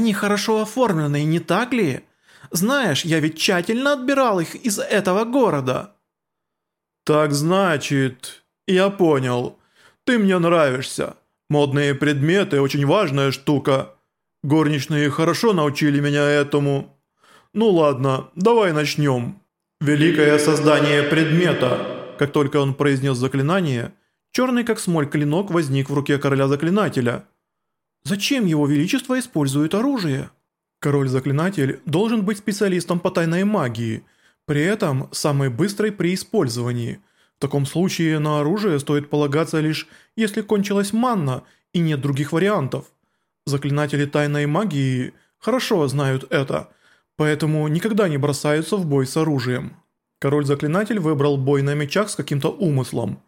Они хорошо оформлены, не так ли? Знаешь, я ведь тщательно отбирал их из этого города». «Так значит, я понял. Ты мне нравишься. Модные предметы – очень важная штука. Горничные хорошо научили меня этому. Ну ладно, давай начнем. Великое создание предмета». Как только он произнес заклинание, черный как смоль клинок возник в руке короля-заклинателя. «Зачем его величество использует оружие?» Король-заклинатель должен быть специалистом по тайной магии, при этом самый быстрый при использовании. В таком случае на оружие стоит полагаться лишь, если кончилась манна и нет других вариантов. Заклинатели тайной магии хорошо знают это, поэтому никогда не бросаются в бой с оружием. Король-заклинатель выбрал бой на мечах с каким-то умыслом.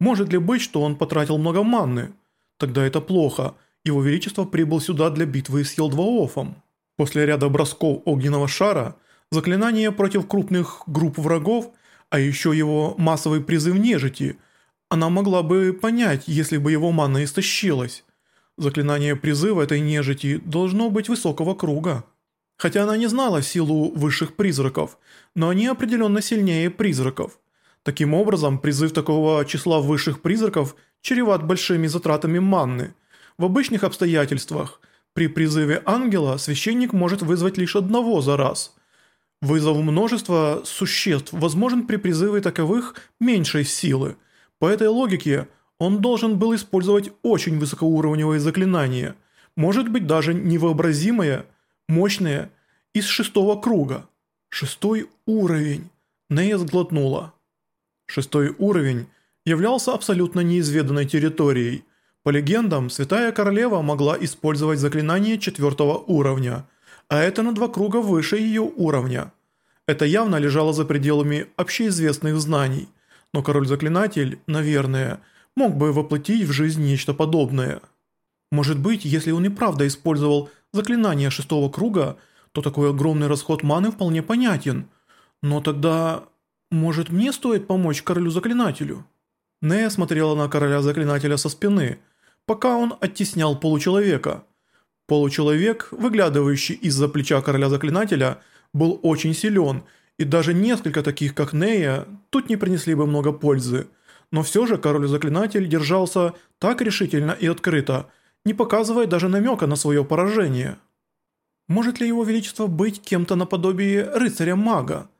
Может ли быть, что он потратил много манны? Тогда это плохо, его величество прибыл сюда для битвы с Елдваофом. После ряда бросков огненного шара, заклинания против крупных групп врагов, а еще его массовый призыв нежити, она могла бы понять, если бы его мана истощилась. Заклинание призыва этой нежити должно быть высокого круга. Хотя она не знала силу высших призраков, но они определенно сильнее призраков. Таким образом, призыв такого числа высших призраков чреват большими затратами манны. В обычных обстоятельствах при призыве ангела священник может вызвать лишь одного за раз. Вызов множества существ возможен при призыве таковых меньшей силы. По этой логике он должен был использовать очень высокоуровневые заклинания, может быть даже невообразимые, мощные, из шестого круга. Шестой уровень. Нея сглотнула. Шестой уровень являлся абсолютно неизведанной территорией, по легендам, Святая Королева могла использовать заклинание четвертого уровня, а это на два круга выше ее уровня. Это явно лежало за пределами общеизвестных знаний, но Король-Заклинатель, наверное, мог бы воплотить в жизнь нечто подобное. Может быть, если он и правда использовал заклинание шестого круга, то такой огромный расход маны вполне понятен. Но тогда, может мне стоит помочь Королю-Заклинателю? Нея смотрела на Короля-Заклинателя со спины – пока он оттеснял получеловека. Получеловек, выглядывающий из-за плеча короля-заклинателя, был очень силен, и даже несколько таких, как Нея, тут не принесли бы много пользы. Но все же король-заклинатель держался так решительно и открыто, не показывая даже намека на свое поражение. Может ли его величество быть кем-то наподобие рыцаря-мага?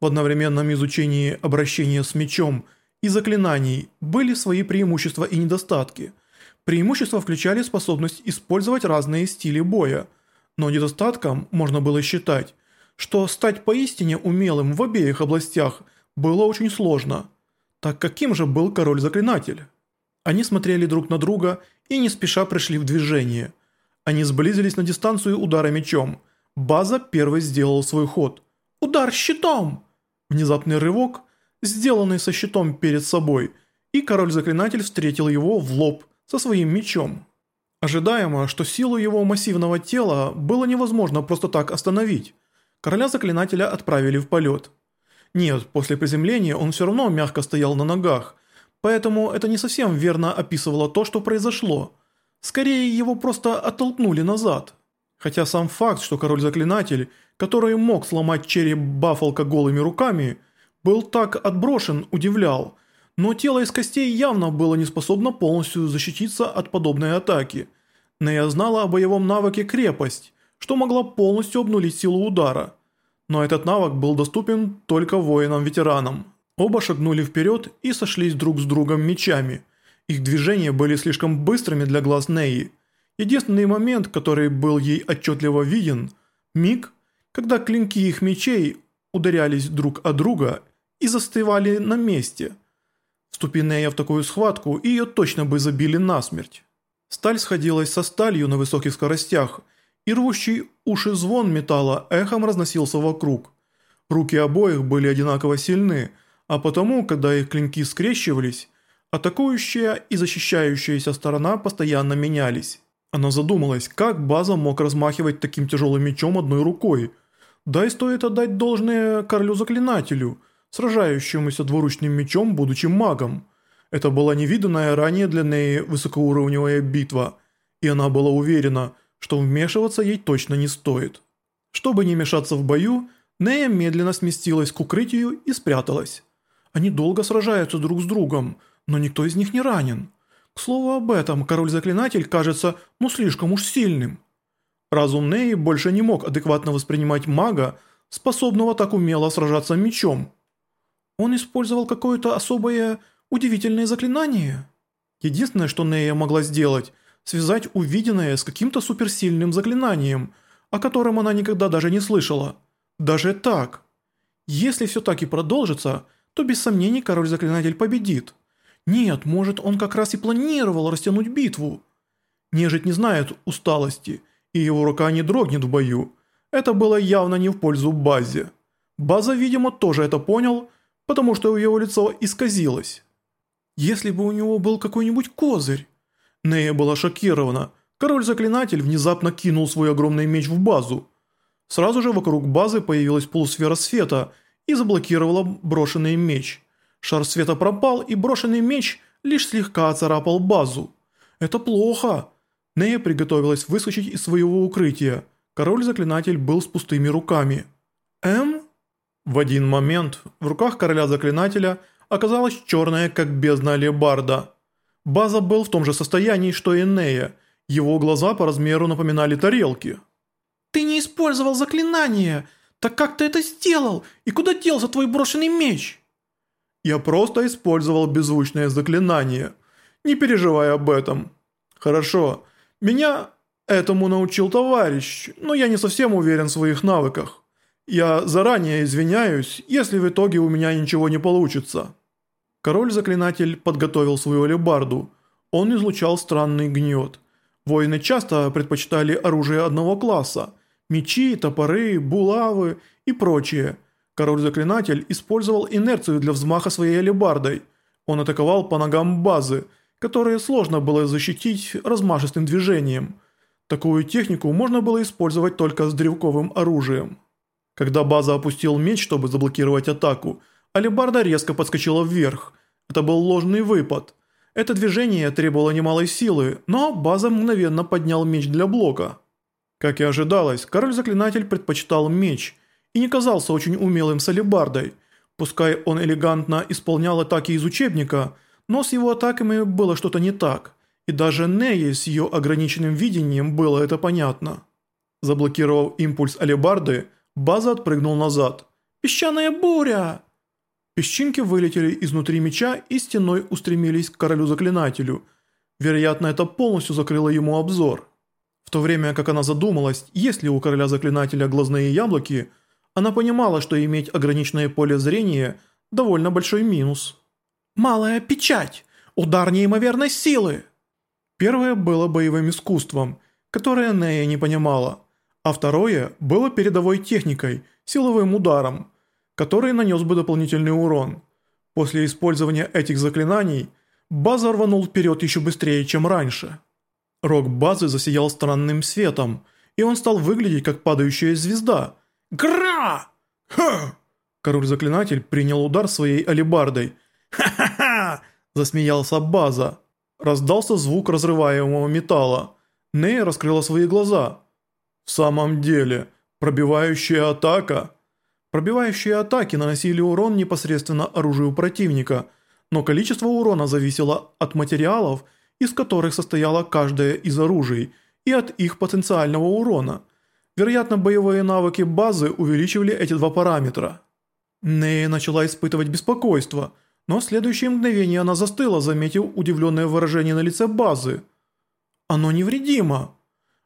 В одновременном изучении обращения с мечом и заклинаний были свои преимущества и недостатки – Преимущества включали способность использовать разные стили боя, но недостатком можно было считать, что стать поистине умелым в обеих областях было очень сложно. Так каким же был король-заклинатель? Они смотрели друг на друга и не спеша пришли в движение. Они сблизились на дистанцию удара мечом. База первый сделал свой ход. «Удар щитом!» Внезапный рывок, сделанный со щитом перед собой, и король-заклинатель встретил его в лоб – со своим мечом. Ожидаемо, что силу его массивного тела было невозможно просто так остановить. Короля-заклинателя отправили в полет. Нет, после приземления он все равно мягко стоял на ногах, поэтому это не совсем верно описывало то, что произошло. Скорее, его просто оттолкнули назад. Хотя сам факт, что король-заклинатель, который мог сломать череп Баффалка голыми руками, был так отброшен, удивлял – но тело из костей явно было не способно полностью защититься от подобной атаки. Нея знала о боевом навыке «Крепость», что могла полностью обнулить силу удара. Но этот навык был доступен только воинам-ветеранам. Оба шагнули вперед и сошлись друг с другом мечами. Их движения были слишком быстрыми для глаз Неи. Единственный момент, который был ей отчетливо виден – миг, когда клинки их мечей ударялись друг о друга и застывали на месте – Вступи я в такую схватку, и ее точно бы забили насмерть. Сталь сходилась со сталью на высоких скоростях, и рвущий уши звон металла эхом разносился вокруг. Руки обоих были одинаково сильны, а потому, когда их клинки скрещивались, атакующая и защищающаяся сторона постоянно менялись. Она задумалась, как База мог размахивать таким тяжелым мечом одной рукой. Да и стоит отдать должное королю-заклинателю – сражающемуся двуручным мечом, будучи магом. Это была невиданная ранее для Неи высокоуровневая битва, и она была уверена, что вмешиваться ей точно не стоит. Чтобы не мешаться в бою, Нея медленно сместилась к укрытию и спряталась. Они долго сражаются друг с другом, но никто из них не ранен. К слову об этом, король-заклинатель кажется ну слишком уж сильным. Разум Неи больше не мог адекватно воспринимать мага, способного так умело сражаться мечом. Он использовал какое-то особое удивительное заклинание. Единственное, что Нея могла сделать, связать увиденное с каким-то суперсильным заклинанием, о котором она никогда даже не слышала. Даже так. Если все так и продолжится, то без сомнений король-заклинатель победит. Нет, может он как раз и планировал растянуть битву. Нежить не знает усталости, и его рука не дрогнет в бою. Это было явно не в пользу Базе. База, видимо, тоже это понял, потому что его лицо исказилось. Если бы у него был какой-нибудь козырь. Нея была шокирована. Король-заклинатель внезапно кинул свой огромный меч в базу. Сразу же вокруг базы появилась полусфера света и заблокировала брошенный меч. Шар света пропал, и брошенный меч лишь слегка оцарапал базу. Это плохо. Нея приготовилась выскочить из своего укрытия. Король-заклинатель был с пустыми руками. «Эм?» В один момент в руках короля-заклинателя оказалась черная, как бездна лебарда. База был в том же состоянии, что и Нея. Его глаза по размеру напоминали тарелки. «Ты не использовал заклинание! Так как ты это сделал? И куда делся твой брошенный меч?» «Я просто использовал беззвучное заклинание. Не переживай об этом. Хорошо, меня этому научил товарищ, но я не совсем уверен в своих навыках. Я заранее извиняюсь, если в итоге у меня ничего не получится». Король-заклинатель подготовил свою алебарду. Он излучал странный гнет. Воины часто предпочитали оружие одного класса – Мечи, топоры, булавы и прочее. Король-заклинатель использовал инерцию для взмаха своей алебардой. Он атаковал по ногам базы, которые сложно было защитить размашистым движением. Такую технику можно было использовать только с древковым оружием. Когда база опустил меч, чтобы заблокировать атаку, алебарда резко подскочила вверх. Это был ложный выпад. Это движение требовало немалой силы, но база мгновенно поднял меч для блока. Как и ожидалось, король-заклинатель предпочитал меч и не казался очень умелым с алебардой. Пускай он элегантно исполнял атаки из учебника, но с его атаками было что-то не так. И даже Нее с ее ограниченным видением было это понятно. Заблокировав импульс алебарды, база отпрыгнул назад. «Песчаная буря!» Песчинки вылетели изнутри меча и стеной устремились к королю-заклинателю. Вероятно, это полностью закрыло ему обзор. В то время как она задумалась, есть ли у короля заклинателя глазные яблоки, она понимала, что иметь ограниченное поле зрения – довольно большой минус. «Малая печать! Удар неимоверной силы!» Первое было боевым искусством, которое Нея не понимала, а второе было передовой техникой, силовым ударом, который нанес бы дополнительный урон. После использования этих заклинаний, База рванул вперед еще быстрее, чем раньше. Рог базы засиял странным светом, и он стал выглядеть как падающая звезда. «Гра!» «Ха!» Король-заклинатель принял удар своей алебардой. «Ха-ха-ха!» Засмеялся база. Раздался звук разрываемого металла. Нея раскрыла свои глаза. «В самом деле, пробивающая атака...» Пробивающие атаки наносили урон непосредственно оружию противника, но количество урона зависело от материалов из которых состояло каждое из оружий, и от их потенциального урона. Вероятно, боевые навыки базы увеличивали эти два параметра. Нея начала испытывать беспокойство, но следующее мгновение она застыла, заметив удивленное выражение на лице базы. «Оно невредимо!»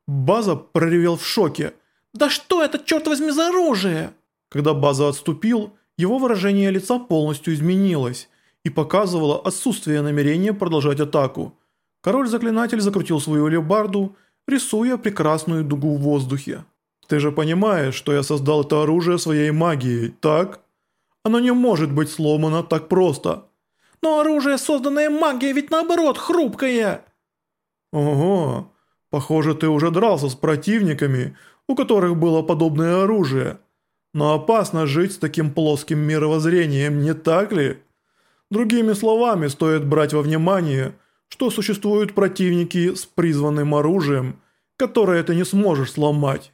База проревел в шоке. «Да что это, черт возьми, за оружие?» Когда База отступил, его выражение лица полностью изменилось и показывало отсутствие намерения продолжать атаку. Король-заклинатель закрутил свою алебарду, рисуя прекрасную дугу в воздухе. «Ты же понимаешь, что я создал это оружие своей магией, так? Оно не может быть сломано так просто». «Но оружие, созданное магией, ведь наоборот хрупкое!» «Ого, похоже, ты уже дрался с противниками, у которых было подобное оружие. Но опасно жить с таким плоским мировоззрением, не так ли? Другими словами, стоит брать во внимание – что существуют противники с призванным оружием, которое ты не сможешь сломать.